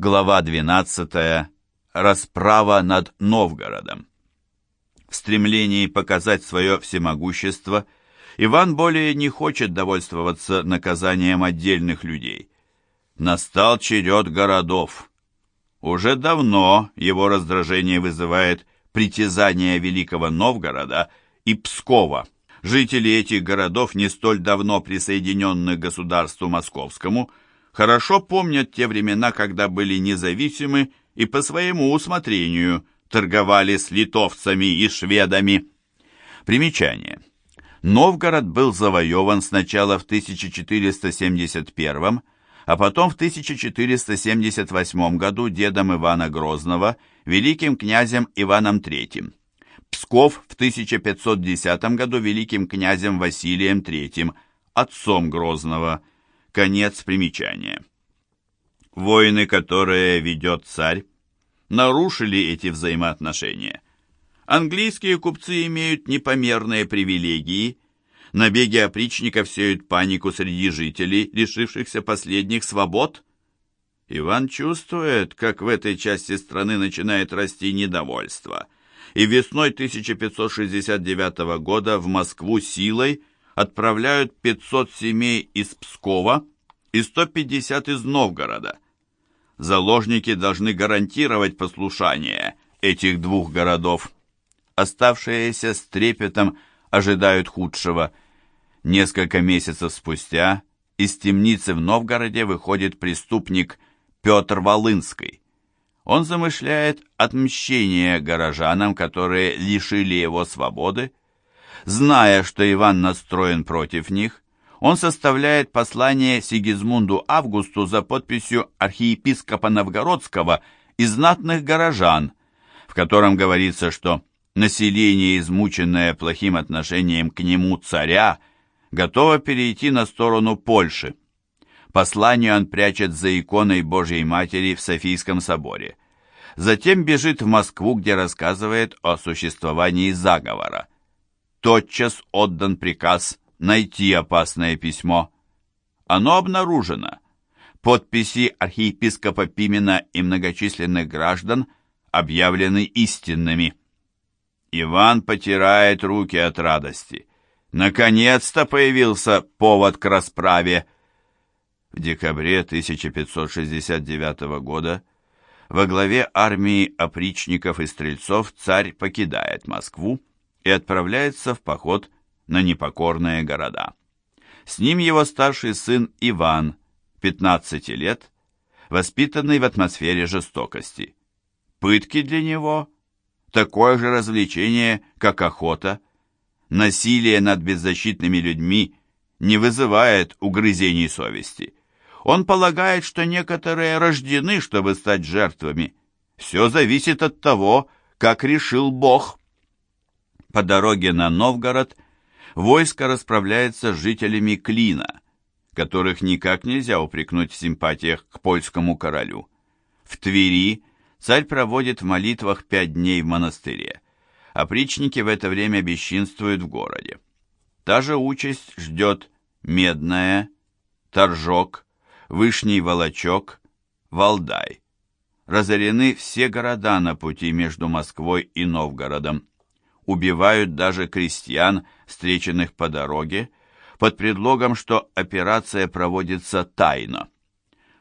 Глава 12. Расправа над Новгородом. В стремлении показать свое всемогущество Иван более не хочет довольствоваться наказанием отдельных людей. Настал черед городов. Уже давно его раздражение вызывает притязание Великого Новгорода и Пскова. Жители этих городов, не столь давно присоединенных к государству московскому, хорошо помнят те времена, когда были независимы и по своему усмотрению торговали с литовцами и шведами. Примечание. Новгород был завоеван сначала в 1471, а потом в 1478 году дедом Ивана Грозного, великим князем Иваном III. Псков в 1510 году великим князем Василием III, отцом Грозного. Конец примечания. Войны, которые ведет царь, нарушили эти взаимоотношения. Английские купцы имеют непомерные привилегии, набеги опричников сеют панику среди жителей, лишившихся последних свобод. Иван чувствует, как в этой части страны начинает расти недовольство, и весной 1569 года в Москву силой отправляют 500 семей из Пскова и 150 из Новгорода – заложники должны гарантировать послушание этих двух городов. Оставшиеся с трепетом ожидают худшего. Несколько месяцев спустя из темницы в Новгороде выходит преступник Петр Волынский. Он замышляет отмщение горожанам, которые лишили его свободы. Зная, что Иван настроен против них, он составляет послание Сигизмунду Августу за подписью архиепископа Новгородского и знатных горожан, в котором говорится, что население, измученное плохим отношением к нему царя, готово перейти на сторону Польши. Послание он прячет за иконой Божьей Матери в Софийском соборе. Затем бежит в Москву, где рассказывает о существовании заговора. Тотчас отдан приказ найти опасное письмо. Оно обнаружено. Подписи архиепископа Пимена и многочисленных граждан объявлены истинными. Иван потирает руки от радости. Наконец-то появился повод к расправе. В декабре 1569 года во главе армии опричников и стрельцов царь покидает Москву и отправляется в поход на непокорные города. С ним его старший сын Иван, 15 лет, воспитанный в атмосфере жестокости. Пытки для него – такое же развлечение, как охота. Насилие над беззащитными людьми не вызывает угрызений совести. Он полагает, что некоторые рождены, чтобы стать жертвами. Все зависит от того, как решил Бог. По дороге на Новгород – войско расправляется с жителями Клина, которых никак нельзя упрекнуть в симпатиях к польскому королю. В Твери царь проводит в молитвах пять дней в монастыре. Опричники в это время бесчинствуют в городе. Та же участь ждет Медная, Торжок, Вышний Волочок, Валдай. Разорены все города на пути между Москвой и Новгородом убивают даже крестьян, встреченных по дороге, под предлогом, что операция проводится тайно.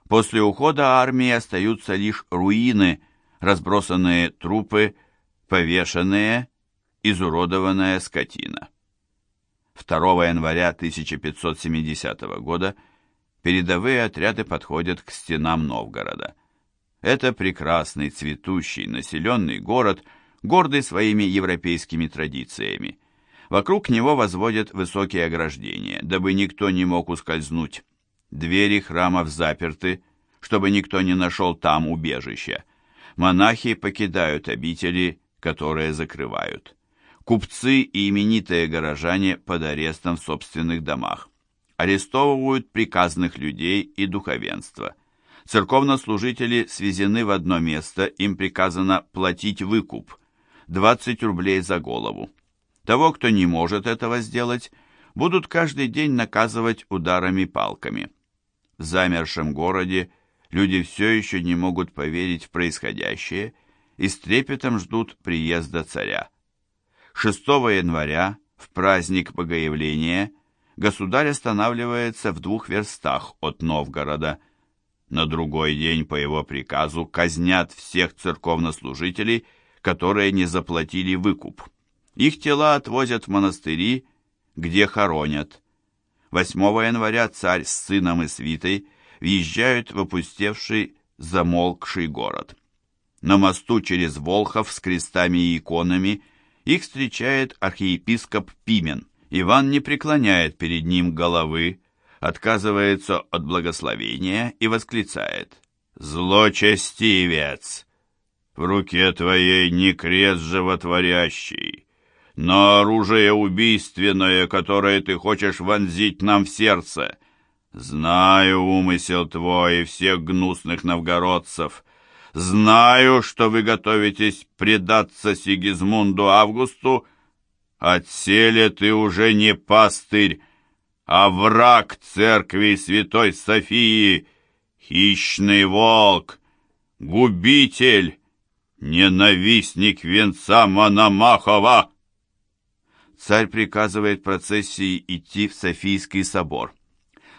После ухода армии остаются лишь руины, разбросанные трупы, повешенные, изуродованная скотина. 2 января 1570 года передовые отряды подходят к стенам Новгорода. Это прекрасный, цветущий, населенный город – гордый своими европейскими традициями. Вокруг него возводят высокие ограждения, дабы никто не мог ускользнуть. Двери храмов заперты, чтобы никто не нашел там убежища. Монахи покидают обители, которые закрывают. Купцы и именитые горожане под арестом в собственных домах. Арестовывают приказных людей и духовенство. Церковнослужители свезены в одно место, им приказано платить выкуп – 20 рублей за голову. Того, кто не может этого сделать, будут каждый день наказывать ударами палками. В замершем городе люди все еще не могут поверить в происходящее и с трепетом ждут приезда царя. 6 января, в праздник Богоявления, государь останавливается в двух верстах от Новгорода. На другой день по его приказу казнят всех церковнослужителей, которые не заплатили выкуп. Их тела отвозят в монастыри, где хоронят. 8 января царь с сыном и свитой въезжают в опустевший, замолкший город. На мосту через Волхов с крестами и иконами их встречает архиепископ Пимен. Иван не преклоняет перед ним головы, отказывается от благословения и восклицает «Злочестивец! В руке твоей не крест животворящий, но оружие убийственное, которое ты хочешь вонзить нам в сердце. Знаю умысел твой и всех гнусных новгородцев. Знаю, что вы готовитесь предаться Сигизмунду Августу. Отселе ты уже не пастырь, а враг церкви Святой Софии, хищный волк, губитель, ненавистник венца Мономахова. Царь приказывает процессии идти в Софийский собор.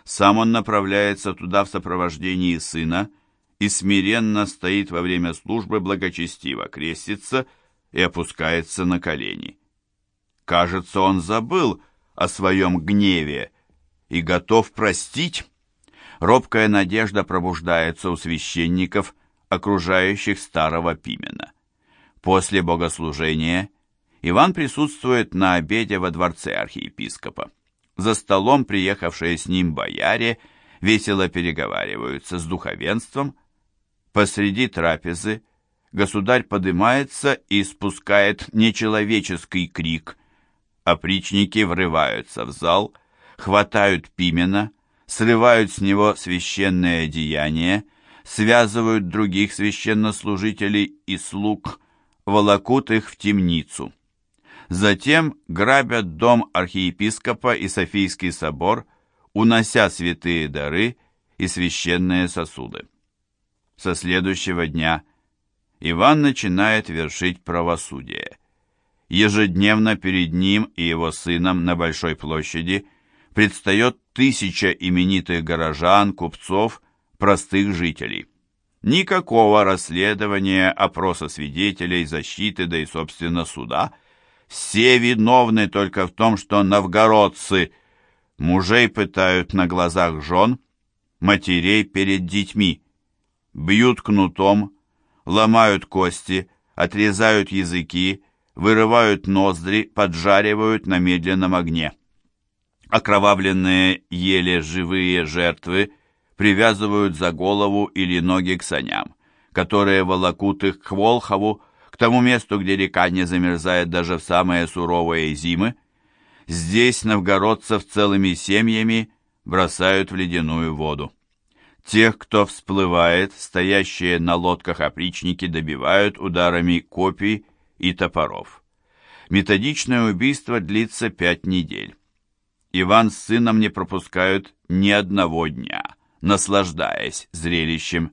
Сам он направляется туда в сопровождении сына и смиренно стоит во время службы благочестиво, крестится и опускается на колени. Кажется, он забыл о своем гневе, и готов простить. Робкая надежда пробуждается у священников, окружающих старого Пимена. После богослужения Иван присутствует на обеде во дворце архиепископа. За столом приехавшие с ним бояре весело переговариваются с духовенством. Посреди трапезы государь поднимается и спускает нечеловеческий крик. Опричники врываются в зал – хватают Пимена, срывают с него священное одеяние, связывают других священнослужителей и слуг, волокут их в темницу. Затем грабят дом архиепископа и Софийский собор, унося святые дары и священные сосуды. Со следующего дня Иван начинает вершить правосудие. Ежедневно перед ним и его сыном на Большой площади – предстает тысяча именитых горожан, купцов, простых жителей. Никакого расследования, опроса свидетелей, защиты, да и, собственно, суда. Все виновны только в том, что новгородцы мужей пытают на глазах жен, матерей перед детьми, бьют кнутом, ломают кости, отрезают языки, вырывают ноздри, поджаривают на медленном огне. Окровавленные еле живые жертвы привязывают за голову или ноги к саням, которые волокут их к Волхову, к тому месту, где река не замерзает даже в самые суровые зимы. Здесь новгородцев целыми семьями бросают в ледяную воду. Тех, кто всплывает, стоящие на лодках опричники добивают ударами копий и топоров. Методичное убийство длится пять недель. Иван с сыном не пропускают ни одного дня, наслаждаясь зрелищем.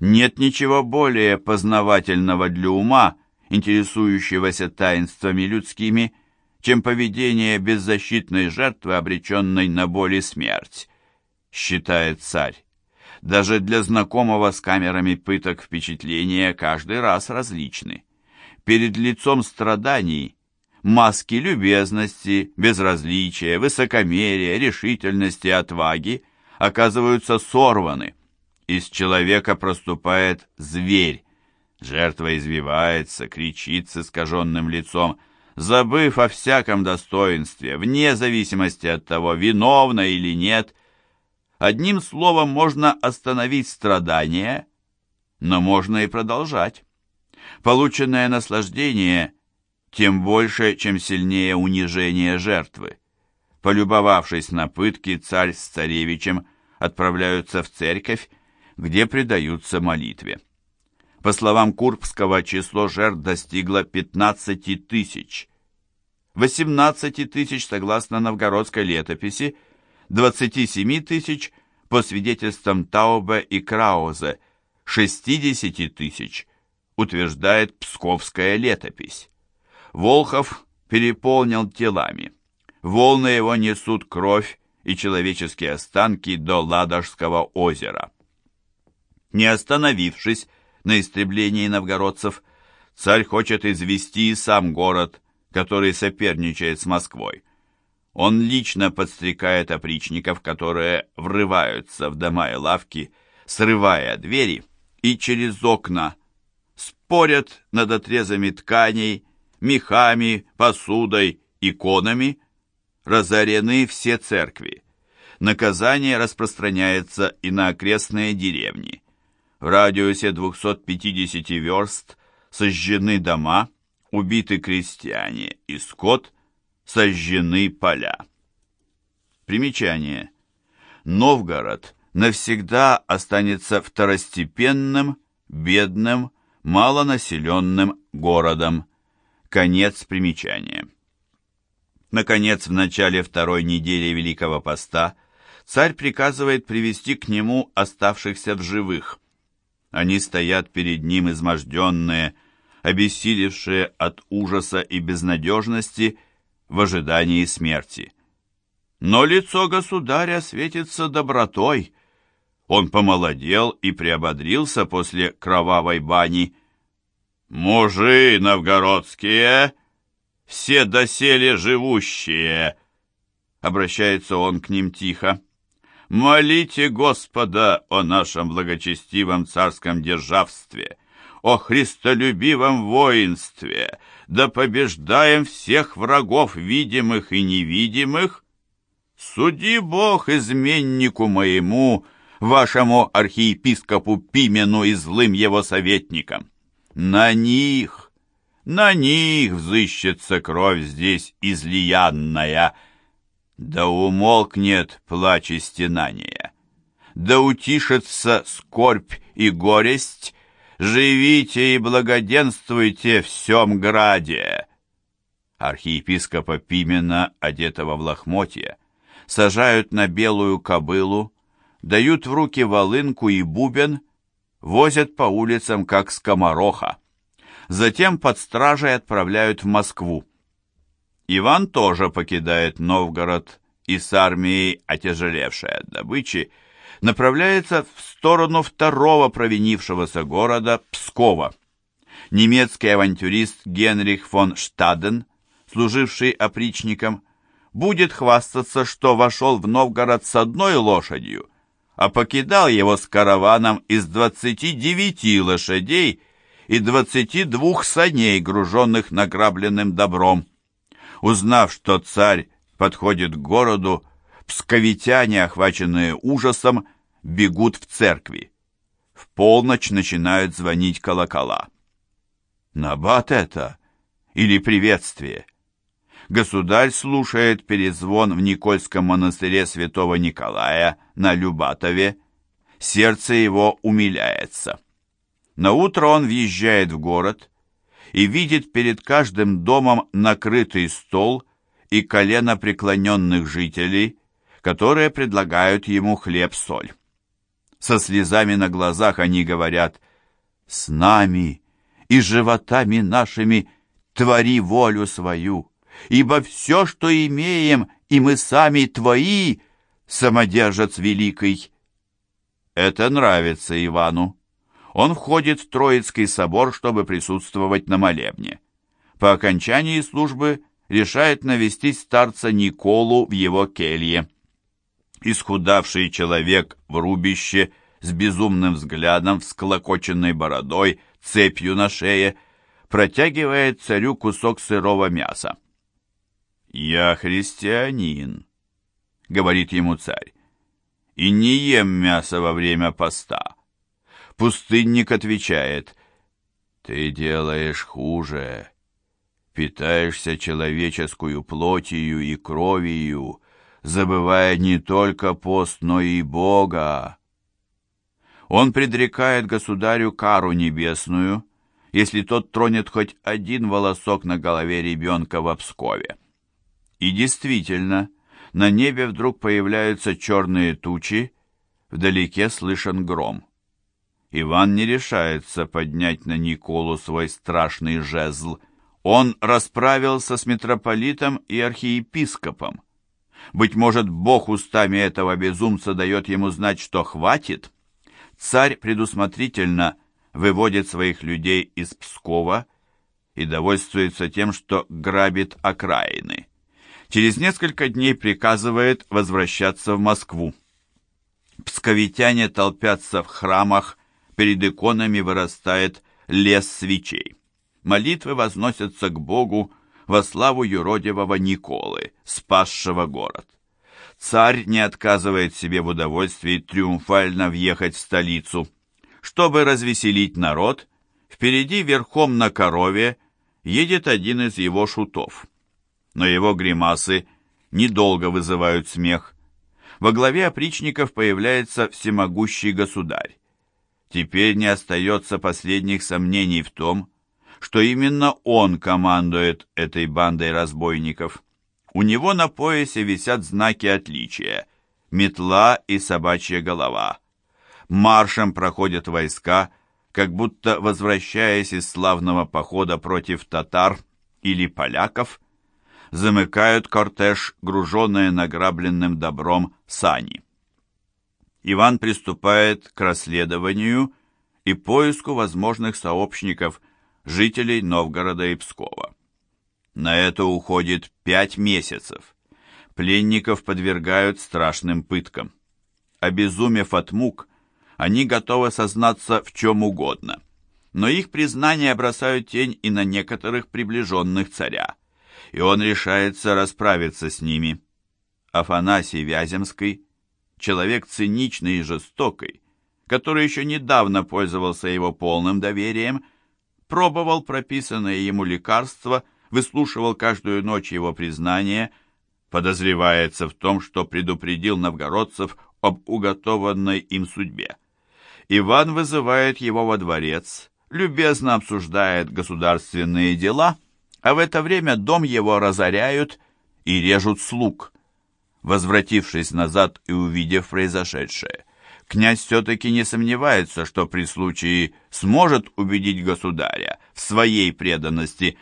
Нет ничего более познавательного для ума, интересующегося таинствами людскими, чем поведение беззащитной жертвы, обреченной на боль и смерть, считает царь. Даже для знакомого с камерами пыток впечатления каждый раз различны. Перед лицом страданий маски любезности, безразличия, высокомерия, решительности, отваги оказываются сорваны. Из человека проступает зверь. Жертва извивается, кричит с искаженным лицом, забыв о всяком достоинстве, вне зависимости от того, виновна или нет. Одним словом, можно остановить страдания, но можно и продолжать. Полученное наслаждение – тем больше, чем сильнее унижение жертвы. Полюбовавшись на пытки, царь с царевичем отправляются в церковь, где предаются молитве. По словам Курбского, число жертв достигло 15 тысяч. 18 тысяч, согласно новгородской летописи, 27 тысяч по свидетельствам Таубе и Краузе, 60 тысяч, утверждает псковская летопись. Волхов переполнил телами. Волны его несут кровь и человеческие останки до Ладожского озера. Не остановившись на истреблении новгородцев, царь хочет извести сам город, который соперничает с Москвой. Он лично подстрекает опричников, которые врываются в дома и лавки, срывая двери, и через окна спорят над отрезами тканей, мехами, посудой, иконами. Разорены все церкви. Наказание распространяется и на окрестные деревни. В радиусе 250 верст сожжены дома, убиты крестьяне и скот, сожжены поля. Примечание. Новгород навсегда останется второстепенным, бедным, малонаселенным городом. Конец примечания. Наконец, в начале второй недели Великого Поста царь приказывает привести к нему оставшихся в живых. Они стоят перед ним изможденные, обессилевшие от ужаса и безнадежности в ожидании смерти. Но лицо государя светится добротой. Он помолодел и приободрился после кровавой бани. «Мужи новгородские, все доселе живущие!» Обращается он к ним тихо. «Молите Господа о нашем благочестивом царском державстве!» о христолюбивом воинстве, да побеждаем всех врагов, видимых и невидимых. Суди Бог изменнику моему, вашему архиепископу Пимену и злым его советникам. На них, на них взыщется кровь здесь излиянная. Да умолкнет плач и стенание, да утишится скорбь и горесть, живите и благоденствуйте в всем граде!» Архиепископа Пимена, одетого в лохмотья, сажают на белую кобылу, дают в руки волынку и бубен, возят по улицам, как скомороха. Затем под стражей отправляют в Москву. Иван тоже покидает Новгород и с армией, отяжелевшей от добычи, направляется в сторону второго провинившегося города Пскова. Немецкий авантюрист Генрих фон Штаден, служивший опричником, будет хвастаться, что вошел в Новгород с одной лошадью, а покидал его с караваном из 29 лошадей и 22 саней, груженных награбленным добром. Узнав, что царь подходит к городу, псковитяне, охваченные ужасом, бегут в церкви. В полночь начинают звонить колокола. Набат это или приветствие? Государь слушает перезвон в Никольском монастыре святого Николая на Любатове. Сердце его умиляется. На утро он въезжает в город и видит перед каждым домом накрытый стол и колено преклоненных жителей, которые предлагают ему хлеб-соль. Со слезами на глазах они говорят «С нами и животами нашими твори волю свою, ибо все, что имеем, и мы сами твои, самодержец великий». Это нравится Ивану. Он входит в Троицкий собор, чтобы присутствовать на молебне. По окончании службы решает навестить старца Николу в его келье. Исхудавший человек в рубище с безумным взглядом, всклокоченной бородой, цепью на шее, протягивает царю кусок сырого мяса. «Я христианин», — говорит ему царь, — «и не ем мясо во время поста». Пустынник отвечает, «Ты делаешь хуже, питаешься человеческую плотью и кровью, забывая не только пост, но и Бога. Он предрекает государю кару небесную, если тот тронет хоть один волосок на голове ребенка в Пскове. И действительно, на небе вдруг появляются черные тучи, Вдалеке слышен гром. Иван не решается поднять на Николу свой страшный жезл. Он расправился с митрополитом и архиепископом. Быть может, Бог устами этого безумца дает ему знать, что хватит? Царь предусмотрительно выводит своих людей из Пскова и довольствуется тем, что грабит окраины. Через несколько дней приказывает возвращаться в Москву. Псковитяне толпятся в храмах, перед иконами вырастает лес свечей. Молитвы возносятся к Богу во славу юродивого Николы, спасшего город. Царь не отказывает себе в удовольствии триумфально въехать в столицу. Чтобы развеселить народ, впереди верхом на корове едет один из его шутов. Но его гримасы недолго вызывают смех. Во главе опричников появляется всемогущий государь. Теперь не остается последних сомнений в том, что именно он командует этой бандой разбойников. У него на поясе висят знаки отличия – метла и собачья голова. Маршем проходят войска, как будто возвращаясь из славного похода против татар или поляков, замыкают кортеж, груженные награбленным добром сани. Иван приступает к расследованию и поиску возможных сообщников жителей Новгорода и Пскова. На это уходит пять месяцев. Пленников подвергают страшным пыткам. Обезумев от мук, они готовы сознаться в чем угодно. Но их признания бросают тень и на некоторых приближенных царя, и он решается расправиться с ними. Афанасий Вяземский, человек циничный и жестокий, который еще недавно пользовался его полным доверием, пробовал прописанное ему лекарство, выслушивал каждую ночь его признание, подозревается в том, что предупредил новгородцев об уготованной им судьбе. Иван вызывает его во дворец, любезно обсуждает государственные дела, а в это время дом его разоряют и режут слуг. Возвратившись назад и увидев произошедшее, князь все-таки не сомневается, что при случае сможет убедить государя в своей преданности,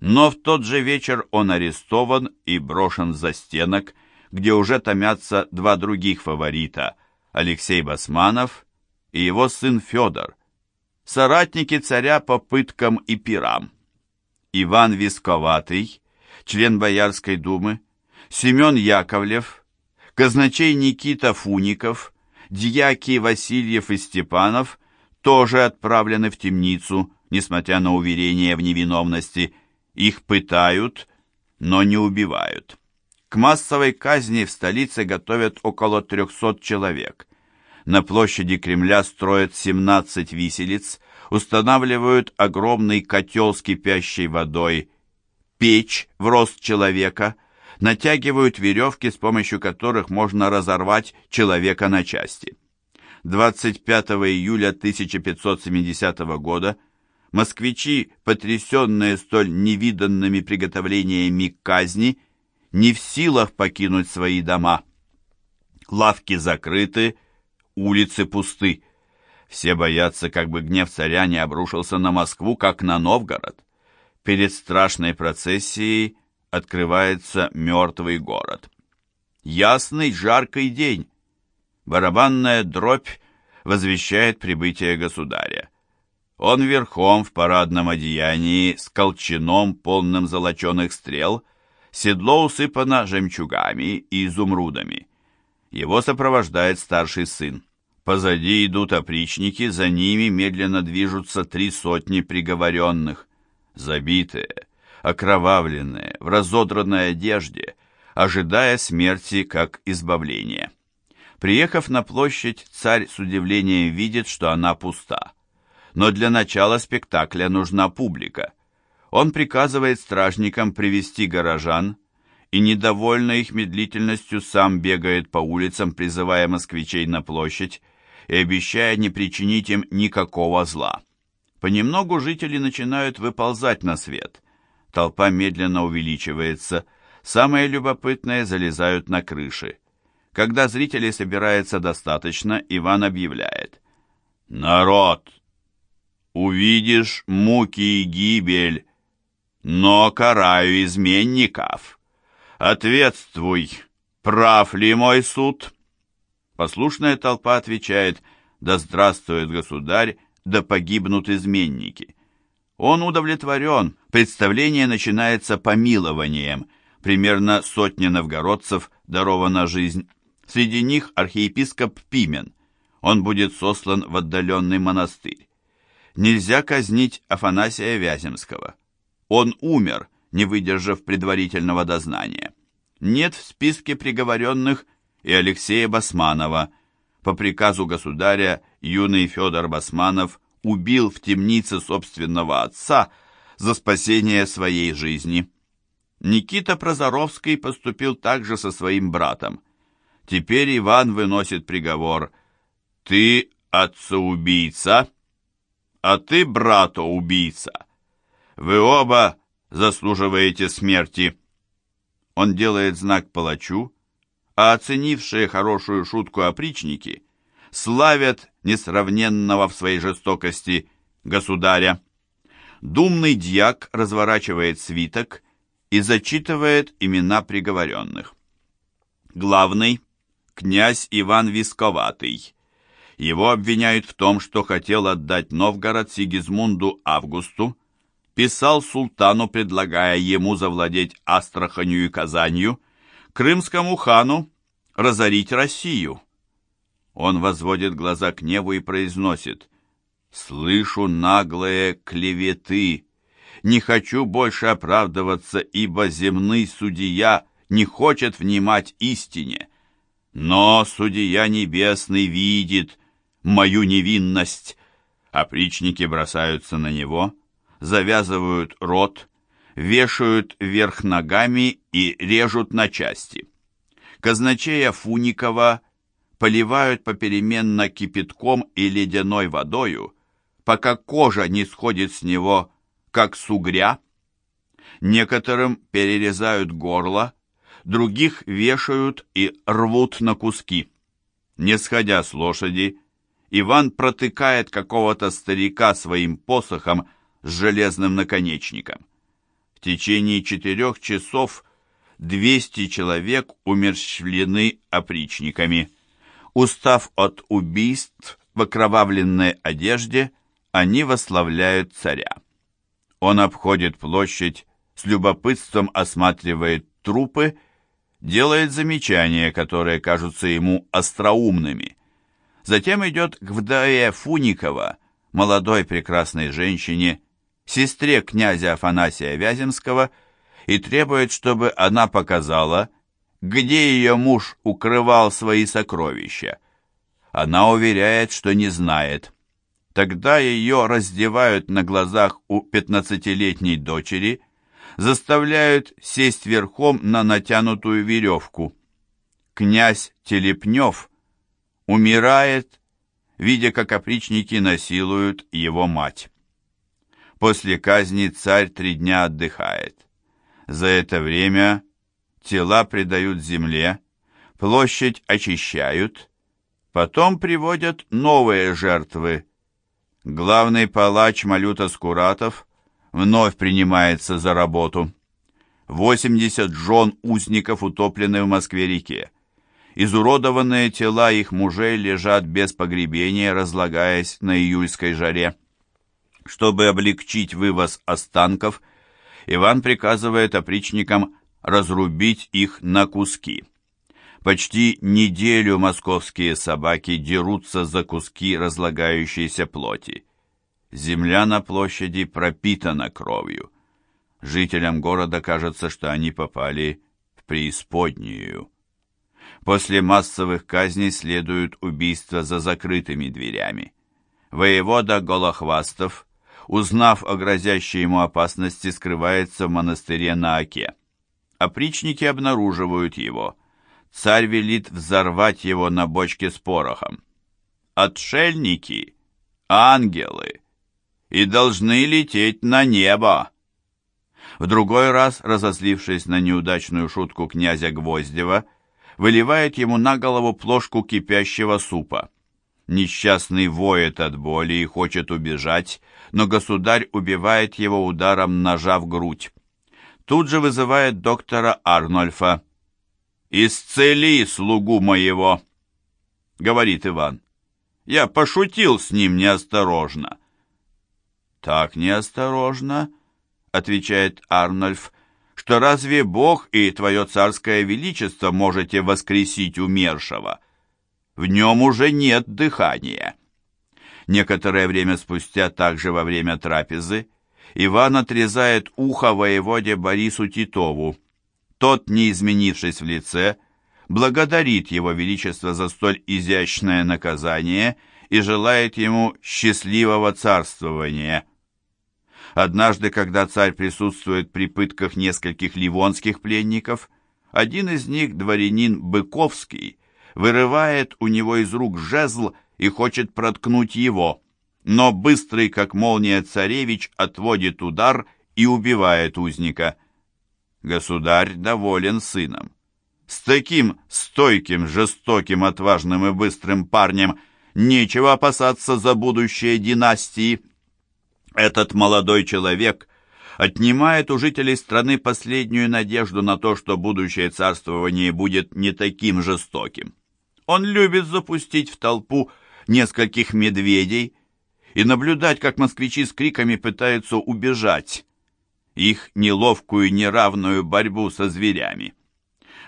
но в тот же вечер он арестован и брошен за стенок, где уже томятся два других фаворита – Алексей Басманов и его сын Федор, соратники царя по пыткам и пирам. Иван Висковатый, член Боярской думы, Семен Яковлев, казначей Никита Фуников – дьяки Васильев и Степанов тоже отправлены в темницу, несмотря на уверение в невиновности. Их пытают, но не убивают. К массовой казни в столице готовят около 300 человек. На площади Кремля строят 17 виселиц, устанавливают огромный котел с кипящей водой, печь в рост человека – натягивают веревки, с помощью которых можно разорвать человека на части. 25 июля 1570 года москвичи, потрясенные столь невиданными приготовлениями казни, не в силах покинуть свои дома. Лавки закрыты, улицы пусты. Все боятся, как бы гнев царя не обрушился на Москву, как на Новгород. Перед страшной процессией открывается мертвый город. Ясный жаркий день. Барабанная дробь возвещает прибытие государя. Он верхом в парадном одеянии с колчаном, полным золоченых стрел, седло усыпано жемчугами и изумрудами. Его сопровождает старший сын. Позади идут опричники, за ними медленно движутся три сотни приговоренных. Забитые, окровавленные, в разодранной одежде, ожидая смерти как избавления. Приехав на площадь, царь с удивлением видит, что она пуста. Но для начала спектакля нужна публика. Он приказывает стражникам привести горожан, и, недовольный их медлительностью, сам бегает по улицам, призывая москвичей на площадь и обещая не причинить им никакого зла. Понемногу жители начинают выползать на свет – Толпа медленно увеличивается. Самые любопытные залезают на крыши. Когда зрителей собирается достаточно, Иван объявляет. «Народ, увидишь муки и гибель, но караю изменников. Ответствуй, прав ли мой суд?» Послушная толпа отвечает «Да здравствует государь, да погибнут изменники». Он удовлетворен, представление начинается помилованием, примерно сотня новгородцев дарована жизнь. Среди них архиепископ Пимен, он будет сослан в отдаленный монастырь. Нельзя казнить Афанасия Вяземского. Он умер, не выдержав предварительного дознания. Нет в списке приговоренных и Алексея Басманова. По приказу государя юный Федор Басманов убил в темнице собственного отца за спасение своей жизни. Никита Прозоровский поступил также со своим братом. Теперь Иван выносит приговор «Ты отца-убийца, а ты брата-убийца. Вы оба заслуживаете смерти». Он делает знак палачу, а оценившие хорошую шутку опричники славят несравненного в своей жестокости государя. Думный дьяк разворачивает свиток и зачитывает имена приговоренных. Главный – князь Иван Висковатый. Его обвиняют в том, что хотел отдать Новгород Сигизмунду Августу, писал султану, предлагая ему завладеть Астраханью и Казанью, крымскому хану разорить Россию. Он возводит глаза к небу и произносит «Слышу наглые клеветы, не хочу больше оправдываться, ибо земный судья не хочет внимать истине. Но судья небесный видит мою невинность». Опричники бросаются на него, завязывают рот, вешают вверх ногами и режут на части. Казначея Фуникова поливают попеременно кипятком и ледяной водою, пока кожа не сходит с него, как с угря. Некоторым перерезают горло, других вешают и рвут на куски. Не сходя с лошади, Иван протыкает какого-то старика своим посохом с железным наконечником. В течение четырех часов 200 человек умерщвлены опричниками. Устав от убийств в окровавленной одежде, они восславляют царя. Он обходит площадь, с любопытством осматривает трупы, делает замечания, которые кажутся ему остроумными. Затем идет к вдове Фуникова, молодой прекрасной женщине, сестре князя Афанасия Вяземского, и требует, чтобы она показала, где ее муж укрывал свои сокровища. Она уверяет, что не знает. Тогда ее раздевают на глазах у пятнадцатилетней дочери, заставляют сесть верхом на натянутую веревку. Князь Телепнев умирает, видя, как опричники насилуют его мать. После казни царь три дня отдыхает. За это время тела предают земле, площадь очищают, потом приводят новые жертвы. Главный палач Малюта Скуратов вновь принимается за работу. 80 жен узников утоплены в Москве-реке. Изуродованные тела их мужей лежат без погребения, разлагаясь на июльской жаре. Чтобы облегчить вывоз останков, Иван приказывает опричникам разрубить их на куски. Почти неделю московские собаки дерутся за куски разлагающейся плоти. Земля на площади пропитана кровью. Жителям города кажется, что они попали в преисподнюю. После массовых казней следуют убийства за закрытыми дверями. Воевода Голохвастов, узнав о грозящей ему опасности, скрывается в монастыре на Оке. Опричники обнаруживают его. Царь велит взорвать его на бочке с порохом. Отшельники, ангелы, и должны лететь на небо. В другой раз, разозлившись на неудачную шутку князя Гвоздева, выливает ему на голову плошку кипящего супа. Несчастный воет от боли и хочет убежать, но государь убивает его ударом ножа в грудь. Тут же вызывает доктора Арнольфа. «Исцели слугу моего!» — говорит Иван. «Я пошутил с ним неосторожно». «Так неосторожно?» — отвечает Арнольф, «что разве Бог и Твое Царское Величество можете воскресить умершего? В нем уже нет дыхания». Некоторое время спустя, также во время трапезы, Иван отрезает ухо воеводе Борису Титову. Тот, не изменившись в лице, благодарит его величество за столь изящное наказание и желает ему счастливого царствования. Однажды, когда царь присутствует при пытках нескольких ливонских пленников, один из них, дворянин Быковский, вырывает у него из рук жезл и хочет проткнуть его, но быстрый, как молния, царевич отводит удар и убивает узника. Государь доволен сыном. С таким стойким, жестоким, отважным и быстрым парнем нечего опасаться за будущее династии. Этот молодой человек отнимает у жителей страны последнюю надежду на то, что будущее царствование будет не таким жестоким. Он любит запустить в толпу нескольких медведей и наблюдать, как москвичи с криками пытаются убежать, их неловкую неравную борьбу со зверями.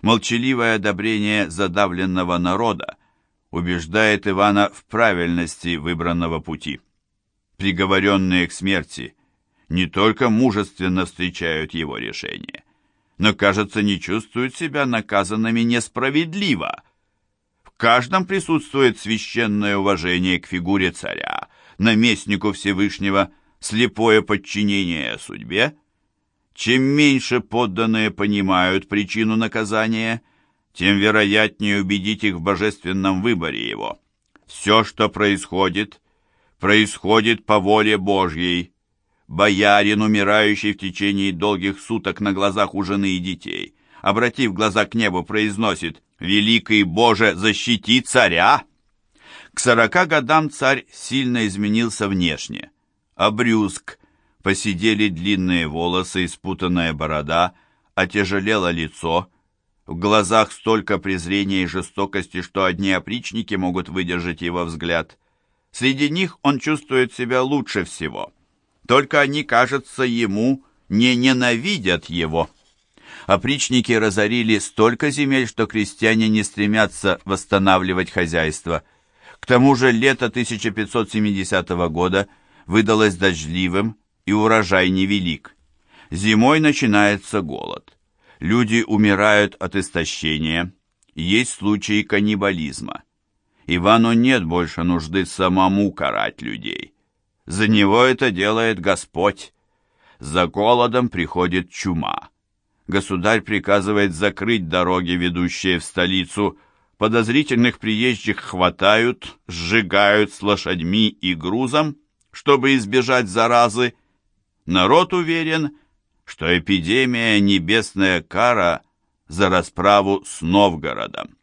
Молчаливое одобрение задавленного народа убеждает Ивана в правильности выбранного пути. Приговоренные к смерти не только мужественно встречают его решение, но, кажется, не чувствуют себя наказанными несправедливо. В каждом присутствует священное уважение к фигуре царя, наместнику Всевышнего, слепое подчинение судьбе – чем меньше подданные понимают причину наказания, тем вероятнее убедить их в божественном выборе его. Все, что происходит, происходит по воле Божьей. Боярин, умирающий в течение долгих суток на глазах у жены и детей, обратив глаза к небу, произносит «Великий Боже, защити царя!» К сорока годам царь сильно изменился внешне. Обрюзг, Посидели длинные волосы и спутанная борода, отяжелело лицо. В глазах столько презрения и жестокости, что одни опричники могут выдержать его взгляд. Среди них он чувствует себя лучше всего. Только они, кажется, ему не ненавидят его. Опричники разорили столько земель, что крестьяне не стремятся восстанавливать хозяйство. К тому же лето 1570 года выдалось дождливым, и урожай невелик. Зимой начинается голод. Люди умирают от истощения. Есть случаи каннибализма. Ивану нет больше нужды самому карать людей. За него это делает Господь. За голодом приходит чума. Государь приказывает закрыть дороги, ведущие в столицу. Подозрительных приезжих хватают, сжигают с лошадьми и грузом, чтобы избежать заразы, Народ уверен, что эпидемия – небесная кара за расправу с Новгородом.